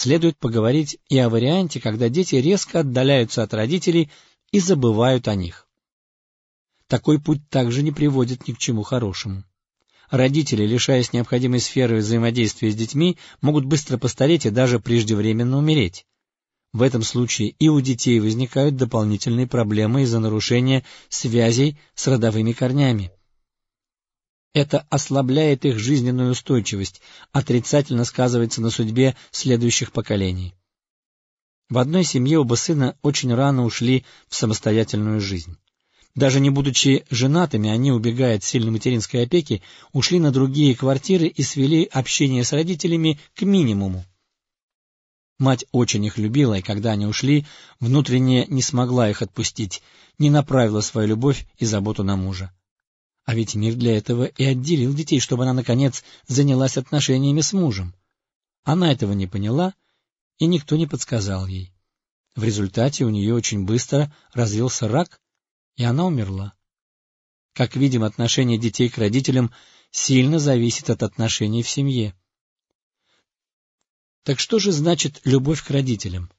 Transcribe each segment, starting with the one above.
следует поговорить и о варианте, когда дети резко отдаляются от родителей и забывают о них. Такой путь также не приводит ни к чему хорошему. Родители, лишаясь необходимой сферы взаимодействия с детьми, могут быстро постареть и даже преждевременно умереть. В этом случае и у детей возникают дополнительные проблемы из-за нарушения связей с родовыми корнями. Это ослабляет их жизненную устойчивость, отрицательно сказывается на судьбе следующих поколений. В одной семье оба сына очень рано ушли в самостоятельную жизнь. Даже не будучи женатыми, они, убегая от сильной материнской опеки, ушли на другие квартиры и свели общение с родителями к минимуму. Мать очень их любила, и когда они ушли, внутренне не смогла их отпустить, не направила свою любовь и заботу на мужа. А ведь мир для этого и отделил детей, чтобы она, наконец, занялась отношениями с мужем. Она этого не поняла, и никто не подсказал ей. В результате у нее очень быстро развился рак, и она умерла. Как видим, отношение детей к родителям сильно зависит от отношений в семье. Так что же значит любовь к родителям?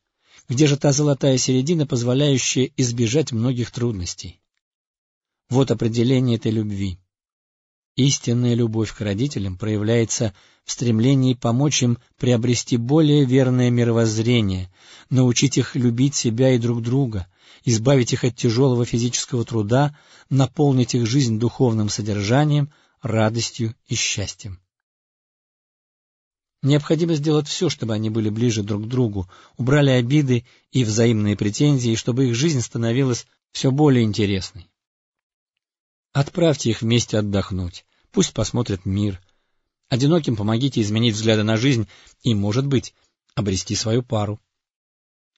Где же та золотая середина, позволяющая избежать многих трудностей? Вот определение этой любви. Истинная любовь к родителям проявляется в стремлении помочь им приобрести более верное мировоззрение, научить их любить себя и друг друга, избавить их от тяжелого физического труда, наполнить их жизнь духовным содержанием, радостью и счастьем. Необходимо сделать все, чтобы они были ближе друг к другу, убрали обиды и взаимные претензии, чтобы их жизнь становилась все более интересной. Отправьте их вместе отдохнуть, пусть посмотрят мир. Одиноким помогите изменить взгляды на жизнь и, может быть, обрести свою пару.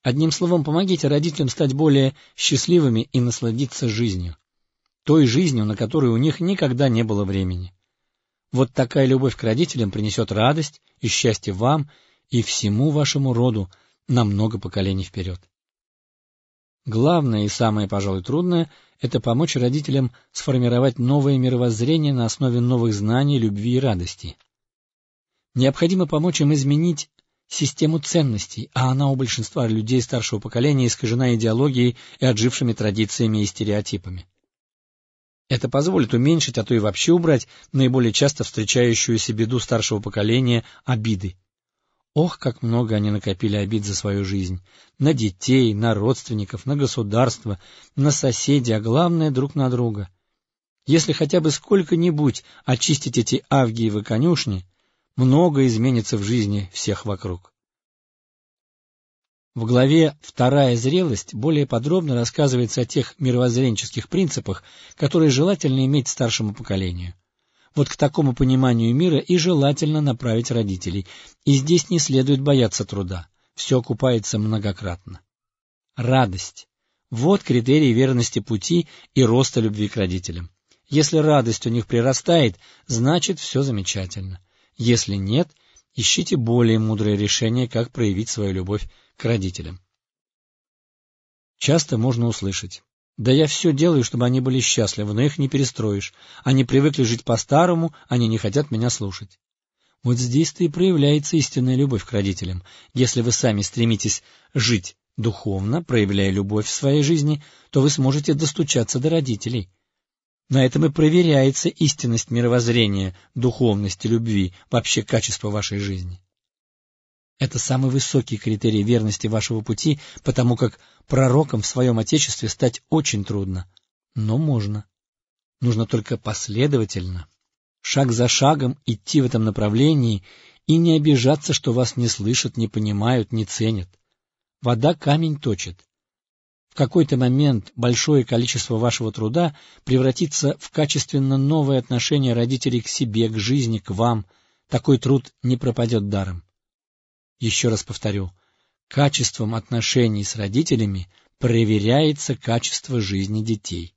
Одним словом, помогите родителям стать более счастливыми и насладиться жизнью. Той жизнью, на которую у них никогда не было времени. Вот такая любовь к родителям принесет радость и счастье вам и всему вашему роду на много поколений вперед. Главное и самое, пожалуй, трудное — это помочь родителям сформировать новое мировоззрение на основе новых знаний, любви и радости. Необходимо помочь им изменить систему ценностей, а она у большинства людей старшего поколения искажена идеологией и отжившими традициями и стереотипами. Это позволит уменьшить, а то и вообще убрать наиболее часто встречающуюся беду старшего поколения – обиды. Ох, как много они накопили обид за свою жизнь. На детей, на родственников, на государство, на соседей, а главное — друг на друга. Если хотя бы сколько-нибудь очистить эти авгиевы конюшни, много изменится в жизни всех вокруг. В главе «Вторая зрелость» более подробно рассказывается о тех мировоззренческих принципах, которые желательно иметь старшему поколению. Вот к такому пониманию мира и желательно направить родителей, и здесь не следует бояться труда, все окупается многократно. Радость. Вот критерий верности пути и роста любви к родителям. Если радость у них прирастает, значит все замечательно. Если нет, ищите более мудрое решение, как проявить свою любовь к родителям. Часто можно услышать. Да я все делаю, чтобы они были счастливы, но их не перестроишь. Они привыкли жить по-старому, они не хотят меня слушать. Вот здесь-то и проявляется истинная любовь к родителям. Если вы сами стремитесь жить духовно, проявляя любовь в своей жизни, то вы сможете достучаться до родителей. На этом и проверяется истинность мировоззрения, духовности, любви, вообще качество вашей жизни. Это самый высокий критерий верности вашего пути, потому как пророком в своем Отечестве стать очень трудно. Но можно. Нужно только последовательно, шаг за шагом идти в этом направлении и не обижаться, что вас не слышат, не понимают, не ценят. Вода камень точит. В какой-то момент большое количество вашего труда превратится в качественно новое отношение родителей к себе, к жизни, к вам. Такой труд не пропадет даром. Еще раз повторю, качеством отношений с родителями проверяется качество жизни детей.